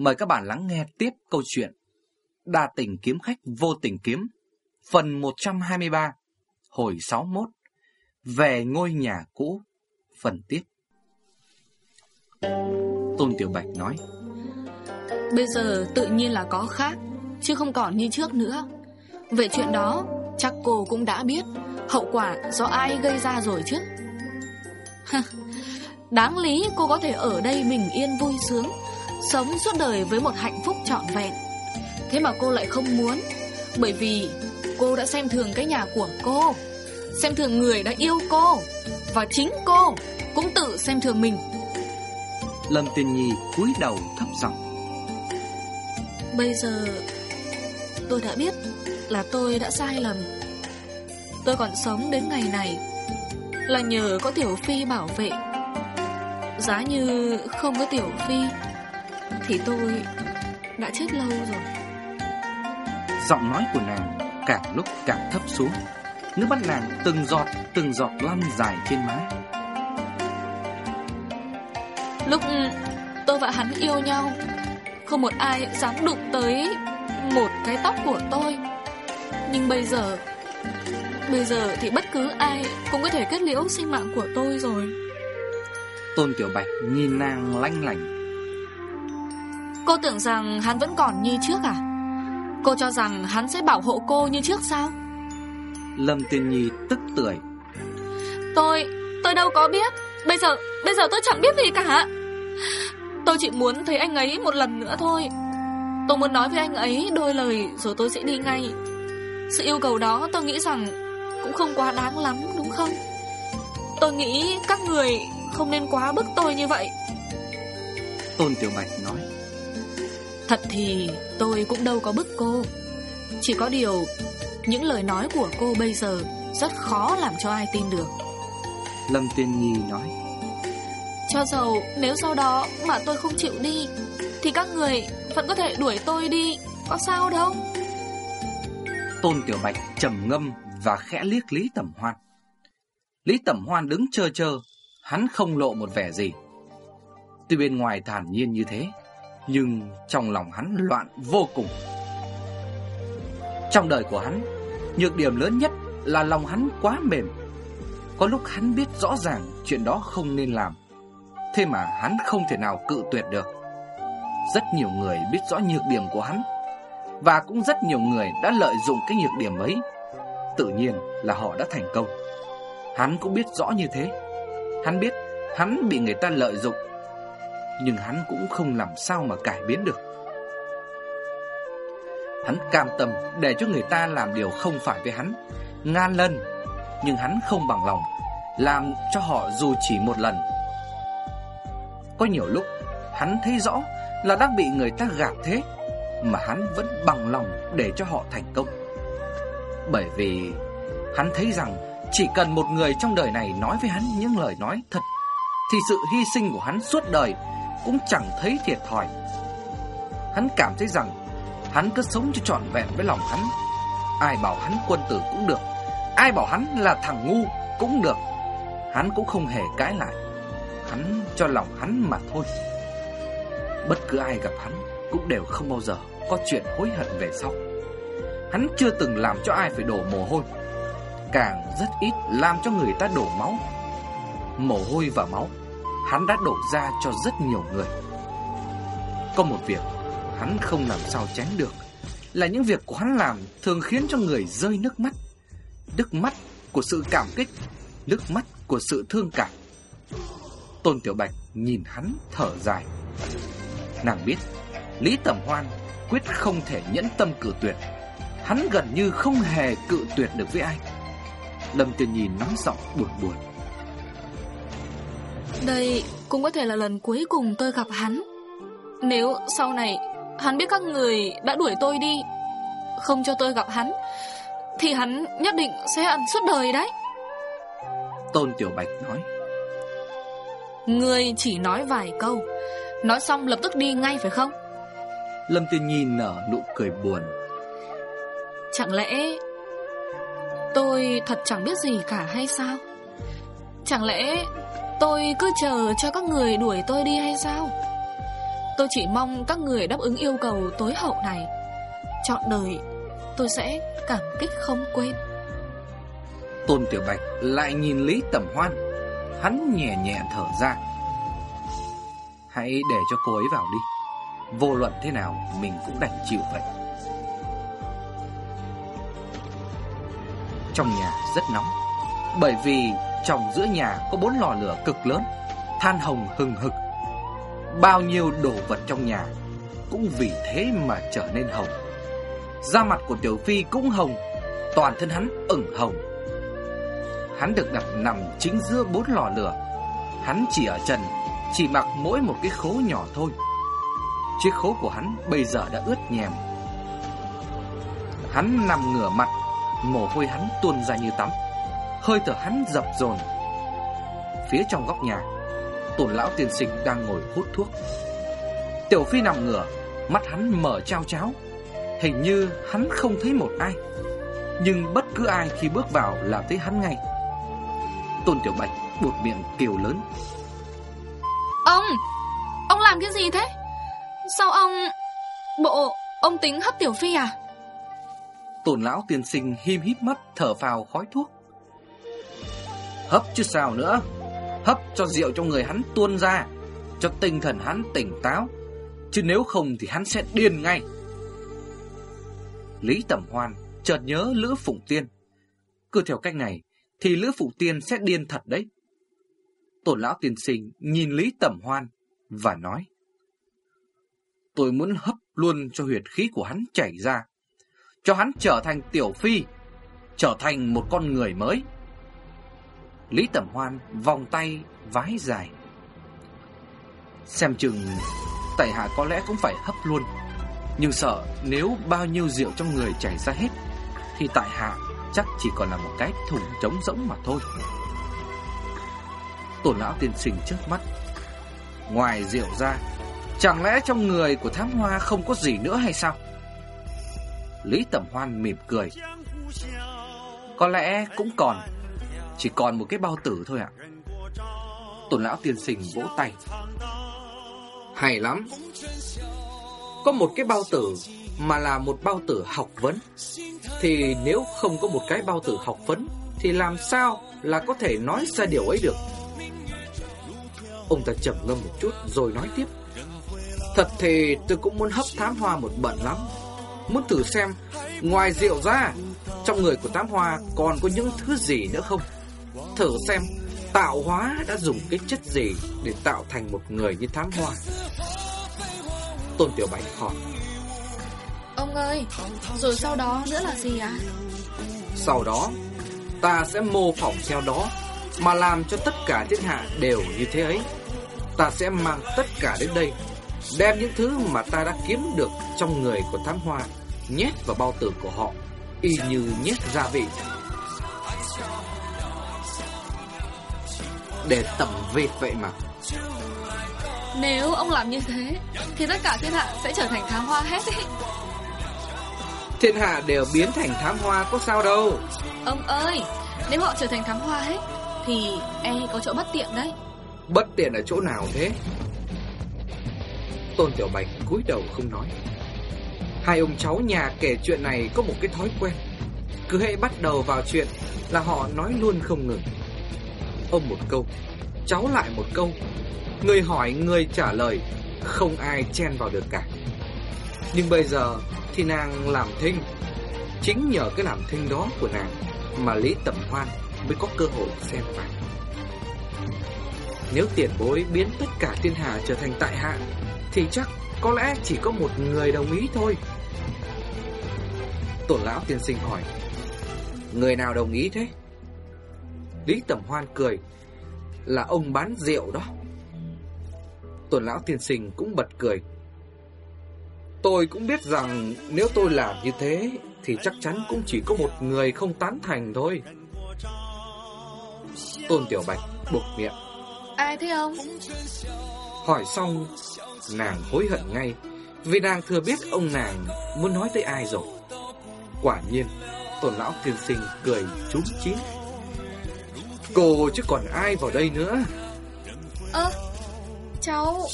Mời các bạn lắng nghe tiếp câu chuyện Đa tình kiếm khách vô tình kiếm, Phần 123 Hồi 61 Về ngôi nhà cũ, Phần tiếp. Tôn Tiểu Bạch nói, Bây giờ tự nhiên là có khác, Chứ không còn như trước nữa. Về chuyện đó, Chắc cô cũng đã biết, Hậu quả do ai gây ra rồi chứ? Đáng lý cô có thể ở đây bình yên vui sướng Sống suốt đời với một hạnh phúc trọn vẹn. Thế mà cô lại không muốn Bởi vì cô đã xem thường cái nhà của cô Xem thường người đã yêu cô Và chính cô cũng tự xem thường mình. Lâm Tiên Nhi cúi đầu thấp giọng. Bây giờ tôi đã biết là tôi đã sai lầm. Tôi còn sống đến ngày này Là nhờ có Tiểu Phi bảo vệ. Giá như không có Tiểu Phi Thì tôi đã chết lâu rồi. Giọng nói của nàng càng lúc càng thấp xuống. Nước mắt nàng từng giọt từng giọt lăn dài trên má Lúc tôi và hắn yêu nhau Không một ai dám đụng tới một cái tóc của tôi. Nhưng bây giờ Bây giờ thì bất cứ ai cũng có thể kết liễu sinh mạng của tôi rồi. Tôn Tiểu Bạch nhìn nàng lanh lành Cô tưởng rằng hắn vẫn còn như trước à? Cô cho rằng hắn sẽ bảo hộ cô như trước sao? Lâm Tiên Nhi tức tưởi. Tôi, tôi đâu có biết. Bây giờ, bây giờ tôi chẳng biết gì cả. Tôi chỉ muốn thấy anh ấy một lần nữa thôi. Tôi muốn nói với anh ấy đôi lời rồi tôi sẽ đi ngay. Sự yêu cầu đó tôi nghĩ rằng cũng không quá đáng lắm đúng không? Tôi nghĩ các người không nên quá bức tôi như vậy. Tôn Tiểu Bạch nói Thật thì tôi cũng đâu có bức cô. Chỉ có điều Những lời nói của cô bây giờ Rất khó làm cho ai tin được. Lâm Tiên Nhi nói. Cho dầu nếu sau đó mà tôi không chịu đi Thì các người vẫn có thể đuổi tôi đi Có sao đâu. Tôn Tiểu Bạch trầm ngâm và khẽ liếc Lý Tẩm Hoan. Lý Tẩm Hoan đứng chơ chơ Hắn không lộ một vẻ gì. Tuy bên ngoài thản nhiên như thế nhưng trong lòng hắn loạn vô cùng. Trong đời của hắn, Nhược điểm lớn nhất là lòng hắn quá mềm. Có lúc hắn biết rõ ràng chuyện đó không nên làm, Thế mà hắn không thể nào cự tuyệt được. Rất nhiều người biết rõ nhược điểm của hắn, Và cũng rất nhiều người đã lợi dụng cái nhược điểm ấy. Tự nhiên là họ đã thành công. Hắn cũng biết rõ như thế. Hắn biết hắn bị người ta lợi dụng nhưng hắn cũng không làm sao mà cải biến được. Hắn cam tâm để cho người ta làm điều không phải với hắn Ngàn lần Nhưng hắn không bằng lòng, Làm cho họ dù chỉ một lần. Có nhiều lúc, Hắn thấy rõ là đang bị người ta gạt thế, Mà hắn vẫn bằng lòng để cho họ thành công. Bởi vì hắn thấy rằng chỉ cần một người trong đời này nói với hắn những lời nói thật, Thì sự hy sinh của hắn suốt đời cũng chẳng thấy thiệt thòi. Hắn cảm thấy rằng hắn cứ sống cho trọn vẹn với lòng hắn. Ai bảo hắn quân tử cũng được, Ai bảo hắn là thằng ngu cũng được. Hắn cũng không hề cãi lại, Hắn cho lòng hắn mà thôi. Bất cứ ai gặp hắn Cũng đều không bao giờ có chuyện hối hận về sau. Hắn chưa từng làm cho ai phải đổ mồ hôi, Càng rất ít làm cho người ta đổ máu. Mồ hôi và máu Hắn đã đổ ra cho rất nhiều người. Có một việc Hắn không làm sao tránh được, Là những việc của hắn làm Thường khiến cho người rơi nước mắt. Nước mắt của sự cảm kích Nước mắt của sự thương cảm. Tôn Tiểu Bạch nhìn hắn thở dài. Nàng biết, Lý Tầm Hoan quyết không thể nhẫn tâm cử tuyệt. Hắn gần như không hề cự tuyệt được với ai. Lâm Tiên Nhi nói giọng buồn buồn. Đây cũng có thể là lần cuối cùng tôi gặp hắn. Nếu sau này Hắn biết các người đã đuổi tôi đi Không cho tôi gặp hắn Thì hắn nhất định sẽ ăn suốt đời đấy. Tôn Tiểu Bạch nói. Người chỉ nói vài câu Nói xong lập tức đi ngay phải không? Lâm Tiên Nhi nở nụ cười buồn. Chẳng lẽ Tôi thật chẳng biết gì cả hay sao? Chẳng lẽ Tôi cứ chờ cho các người đuổi tôi đi hay sao? Tôi chỉ mong các người đáp ứng yêu cầu tối hậu này. Chọn đời, Tôi sẽ cảm kích không quên. Tôn Tiểu Bạch lại nhìn Lý Tẩm Hoan. Hắn nhẹ nhẹ thở ra. Hãy để cho cô ấy vào đi. Vô luận thế nào, Mình cũng đành chịu vậy. Trong nhà rất nóng, Bởi vì trong giữa nhà có bốn lò lửa cực lớn, Than hồng hừng hực. Bao nhiêu đồ vật trong nhà Cũng vì thế mà trở nên hồng. Da mặt của Tiểu Phi cũng hồng, Toàn thân hắn ửng hồng. Hắn được đặt nằm chính giữa bốn lò lửa. Hắn chỉ ở trần, Chỉ mặc mỗi một cái khố nhỏ thôi. Chiếc khố của hắn bây giờ đã ướt nhèm. Hắn nằm ngửa mặt, Mồ hôi hắn tuôn ra như tắm. Hơi thở hắn dập dồn. Phía trong góc nhà Tổn lão tiên sinh đang ngồi hút thuốc. Tiểu Phi nằm ngửa Mắt hắn mở trao cháo Hình như hắn không thấy một ai Nhưng bất cứ ai khi bước vào là thấy hắn ngay. Tôn Tiểu Bạch buột miệng kêu lớn. Ông Ông làm cái gì thế? Sao ông Bộ ông tính hấp Tiểu Phi à? Tôn lão tiên sinh him híp mắt thở phào khói thuốc Hấp chứ sao nữa. Hấp cho rượu trong người hắn tuôn ra, Cho tinh thần hắn tỉnh táo. Chứ nếu không thì hắn sẽ điên ngay. Lý Tẩm Hoan chợt nhớ Lữ Phụng Tiên. Cứ theo cách này Thì Lữ Phụng Tiên sẽ điên thật đấy. Tổ lão tiên sinh nhìn Lý Tẩm Hoan Và nói, Tôi muốn hấp luôn cho huyệt khí của hắn chảy ra, Cho hắn trở thành tiểu phi, Trở thành một con người mới. Lý Tẩm Hoan vòng tay, vái dài. Xem chừng Tại hạ có lẽ cũng phải hấp luôn. Nhưng sợ nếu bao nhiêu rượu trong người chảy ra hết, Thì tại hạ chắc chỉ còn là một cái thùng trống rỗng mà thôi. Tổ lão tiên sinh trước mắt. Ngoài rượu ra, Chẳng lẽ trong người của thám hoa không có gì nữa hay sao? Lý Tẩm Hoan mỉm cười. Có lẽ cũng còn chỉ còn một cái bao tử thôi ạ. Tổ lão tiên sinh vỗ tay. Hay lắm. Có một cái bao tử Mà là một bao tử học vấn. Thì nếu không có một cái bao tử học vấn, Thì làm sao là có thể nói ra điều ấy được? Ông ta trầm ngâm một chút rồi nói tiếp. Thật thì tôi cũng muốn hấp thám hoa một bận lắm. Muốn thử xem, Ngoài rượu ra, Trong người của tám hoa còn có những thứ gì nữa không? Thử xem Tạo hóa đã dùng cái chất gì Để tạo thành một người như thám hoa. Tôn Tiểu Bạch hỏi. Ông ơi Rồi sau đó nữa là gì ạ? Sau đó Ta sẽ mô phỏng theo đó Mà làm cho tất cả thiên hạ đều như thế ấy. Ta sẽ mang tất cả đến đây Đem những thứ mà ta đã kiếm được Trong người của thám hoa Nhét vào bao tử của họ Y như nhét gia vị Để tẩm vệt vậy mà. Nếu ông làm như thế Thì tất cả thiên hạ sẽ trở thành thám hoa hết. Ấy. Thiên hạ đều biến thành thám hoa có sao đâu. Ông ơi Nếu họ trở thành thám hoa hết Thì e có chỗ bất tiện đấy. Bất tiện ở chỗ nào thế? Tôn Tiểu Bạch cúi đầu không nói. Hai ông cháu nhà kể chuyện này có một cái thói quen. Cứ hệ bắt đầu vào chuyện Là họ nói luôn không ngừng Ông một câu, Cháu lại một câu. Người hỏi, người trả lời, Không ai chen vào được cả. Nhưng bây giờ thì nàng làm thinh. Chính nhờ cái làm thinh đó của nàng Mà Lý Tẩm Hoan mới có cơ hội xem vào Nếu tiền bối biến tất cả thiên hạ trở thành tại hạ, Thì chắc có lẽ chỉ có một người đồng ý thôi. Tổ lão tiên sinh hỏi, Người nào đồng ý thế? Lý Tẩm Hoan cười. Là ông bán rượu đó. Tổ lão tiên sinh cũng bật cười. Tôi cũng biết rằng Nếu tôi làm như thế Thì chắc chắn cũng chỉ có một người không tán thành thôi. Tôn Tiểu Bạch buộc miệng. Ai thế ông? Hỏi xong Nàng hối hận ngay. Vì nàng thừa biết ông nàng Muốn nói tới ai rồi. Quả nhiên Tôn lão tiên sinh cười trúng chín Cô chứ còn ai vào đây nữa. Ơ Cháu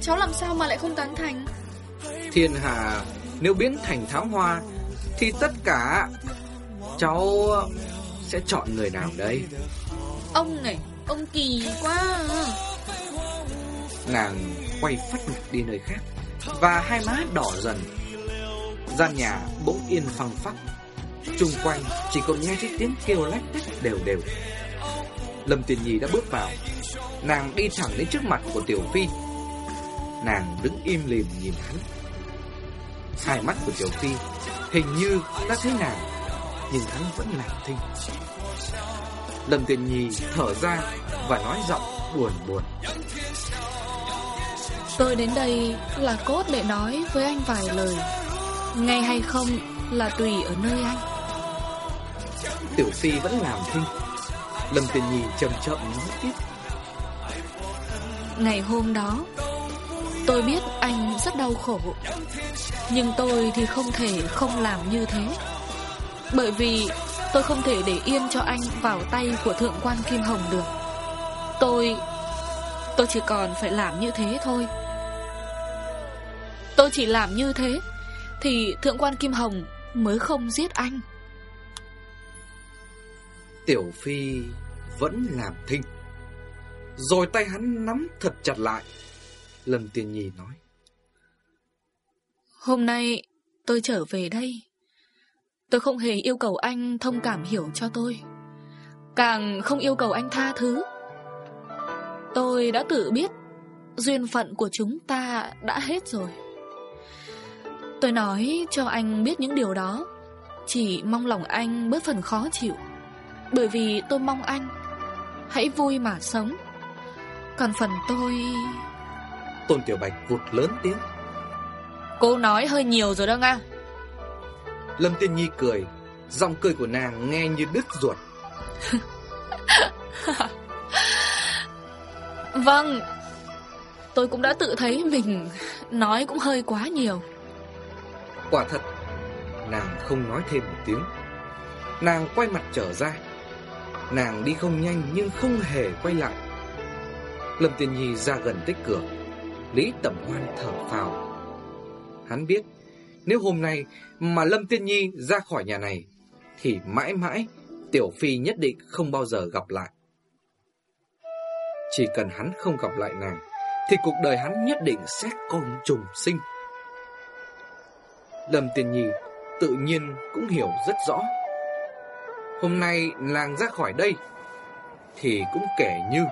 Cháu làm sao mà lại không tán thành? Thiên hà nếu biến thành thám hoa Thì tất cả Cháu sẽ chọn người nào đây? Ông này Ông kỳ quá. Nàng quay phát mặt đi nơi khác Và hai má đỏ dần. Gian nhà bỗng yên phăng phắc. Trung quanh chỉ còn nghe thấy tiếng kêu lách tách đều đều Lâm Tiền Nhi đã bước vào. Nàng đi thẳng đến trước mặt của Tiểu Phi. Nàng đứng im lìm nhìn hắn. Hai mắt của Tiểu Phi Hình như đã thấy nàng Nhưng hắn vẫn làm thinh. Lâm Tiền Nhi thở ra Và nói giọng buồn buồn. Tôi đến đây là cốt để nói với anh vài lời. Nghe hay không là tùy ở nơi anh. Tiểu Phi vẫn làm thinh Lâm Tiền Nhi chậm chậm nói tiếp. Ngày hôm đó, Tôi biết anh rất đau khổ. Nhưng tôi thì không thể không làm như thế. Bởi vì tôi không thể để yên cho anh vào tay của Thượng quan Kim Hồng được. Tôi... Tôi chỉ còn phải làm như thế thôi. Tôi chỉ làm như thế Thì Thượng quan Kim Hồng mới không giết anh. Tiểu Phi vẫn làm thinh. Rồi tay hắn nắm thật chặt lại. Lâm Tiên Nhi nói. Hôm nay tôi trở về đây. Tôi không hề yêu cầu anh thông cảm hiểu cho tôi. Càng không yêu cầu anh tha thứ. Tôi đã tự biết Duyên phận của chúng ta đã hết rồi. Tôi nói cho anh biết những điều đó. Chỉ mong lòng anh bớt phần khó chịu. Bởi vì tôi mong anh Hãy vui mà sống. Còn phần tôi... Tôn Tiểu Bạch vụt lớn tiếng. Cô nói hơi nhiều rồi đó Nga. Lâm Tiên Nhi cười Giọng cười của nàng nghe như đứt ruột. Vâng Tôi cũng đã tự thấy mình Nói cũng hơi quá nhiều. Quả thật Nàng không nói thêm một tiếng. Nàng quay mặt trở ra Nàng đi không nhanh nhưng không hề quay lại. Lâm Tiên Nhi ra gần tích cửa, Lý Tẩm Hoan thở phào. Hắn biết, Nếu hôm nay mà Lâm Tiên Nhi ra khỏi nhà này, Thì mãi mãi Tiểu Phi nhất định không bao giờ gặp lại. Chỉ cần hắn không gặp lại nàng, Thì cuộc đời hắn nhất định sẽ còn trùng sinh. Lâm Tiên Nhi tự nhiên cũng hiểu rất rõ. Hôm nay nàng ra khỏi đây, Thì cũng kể như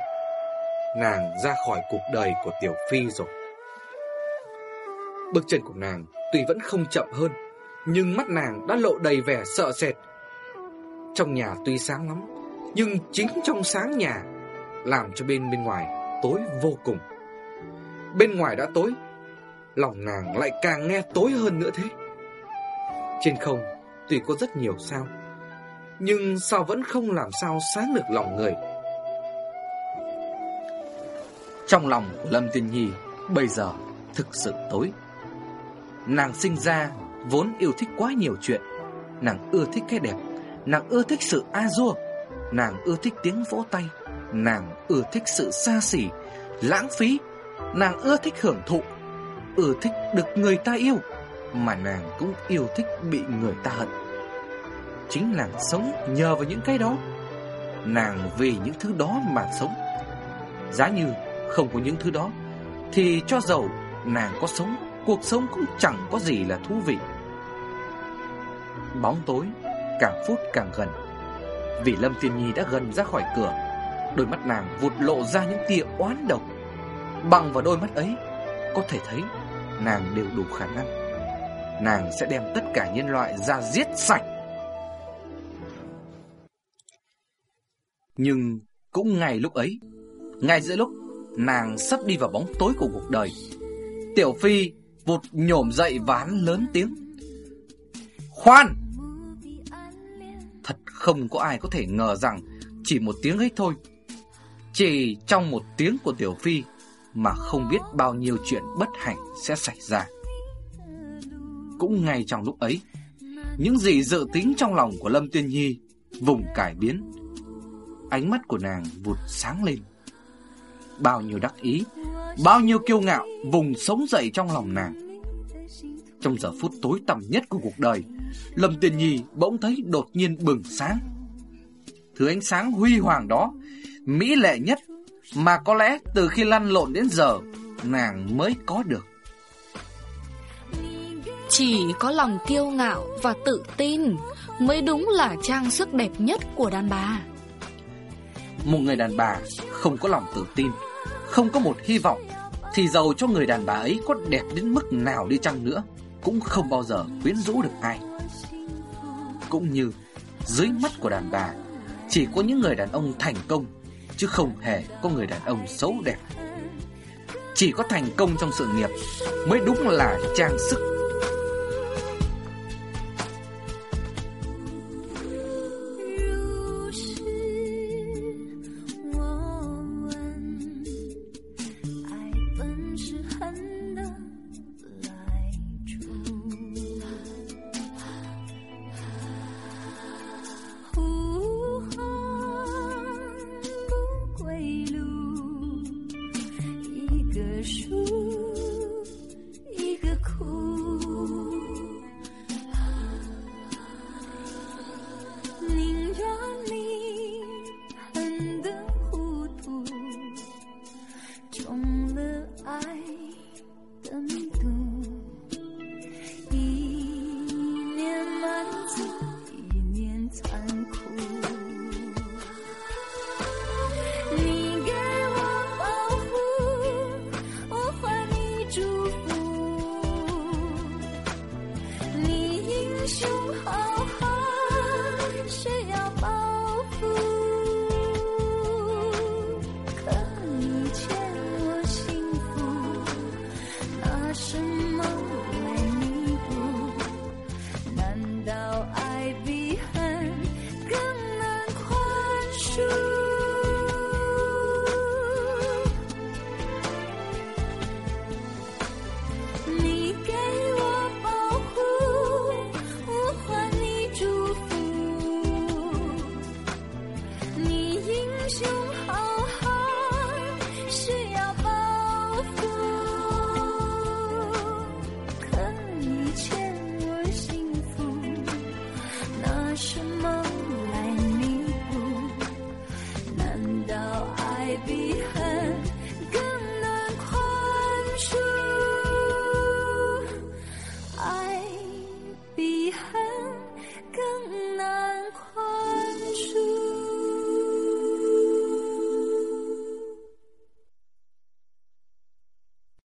Nàng ra khỏi cuộc đời của Tiểu Phi rồi. Bước chân của nàng tuy vẫn không chậm hơn, Nhưng mắt nàng đã lộ đầy vẻ sợ sệt. Trong nhà tuy sáng lắm, Nhưng chính trong sáng nhà Làm cho bên bên ngoài tối vô cùng. Bên ngoài đã tối, Lòng nàng lại càng nghe tối hơn nữa thế. Trên không tuy có rất nhiều sao nhưng sao vẫn không làm sao sáng được lòng người? Trong lòng của Lâm Tiên Nhi Bây giờ thực sự tối. Nàng sinh ra vốn yêu thích quá nhiều chuyện. Nàng ưa thích cái đẹp, Nàng ưa thích sự a dua, Nàng ưa thích tiếng vỗ tay, Nàng ưa thích sự xa xỉ, Lãng phí, Nàng ưa thích hưởng thụ, Ưa thích được người ta yêu, Mà nàng cũng yêu thích bị người ta hận. Chính nàng sống nhờ vào những cái đó. Nàng vì những thứ đó mà sống. Giá như không có những thứ đó, Thì cho dầu nàng có sống, Cuộc sống cũng chẳng có gì là thú vị. Bóng tối, càng phút càng gần. Vì Lâm Thiên Nhi đã gần ra khỏi cửa, Đôi mắt nàng vụt lộ ra những tia oán độc. Bằng vào đôi mắt ấy, Có thể thấy nàng đều đủ khả năng. Nàng sẽ đem tất cả nhân loại ra giết sạch. Nhưng cũng ngay lúc ấy, Ngay giữa lúc nàng sắp đi vào bóng tối của cuộc đời, Tiểu Phi vụt nhổm dậy và lớn tiếng. Khoan! Thật không có ai có thể ngờ rằng Chỉ một tiếng ấy thôi, Chỉ trong một tiếng của Tiểu Phi Mà không biết bao nhiêu chuyện bất hạnh sẽ xảy ra. Cũng ngay trong lúc ấy, Những gì dự tính trong lòng của Lâm Tiên Nhi Vùng cải biến. Ánh mắt của nàng vụt sáng lên bao nhiêu đắc ý, bao nhiêu kiêu ngạo vùng sống dậy trong lòng nàng. Trong giờ phút tối tăm nhất của cuộc đời, Lâm Tiền Nhi bỗng thấy đột nhiên bừng sáng. Thứ ánh sáng huy hoàng đó, mỹ lệ nhất mà có lẽ từ khi lăn lộn đến giờ nàng mới có được. Chỉ có lòng kiêu ngạo và tự tin mới đúng là trang sức đẹp nhất của đàn bà. Một người đàn bà không có lòng tự tin, không có một hy vọng, thì giàu cho người đàn bà ấy có đẹp đến mức nào đi chăng nữa, cũng không bao giờ quyến rũ được ai. Cũng như dưới mắt của đàn bà, chỉ có những người đàn ông thành công, chứ không hề có người đàn ông xấu đẹp. Chỉ có thành công trong sự nghiệp mới đúng là trang sức my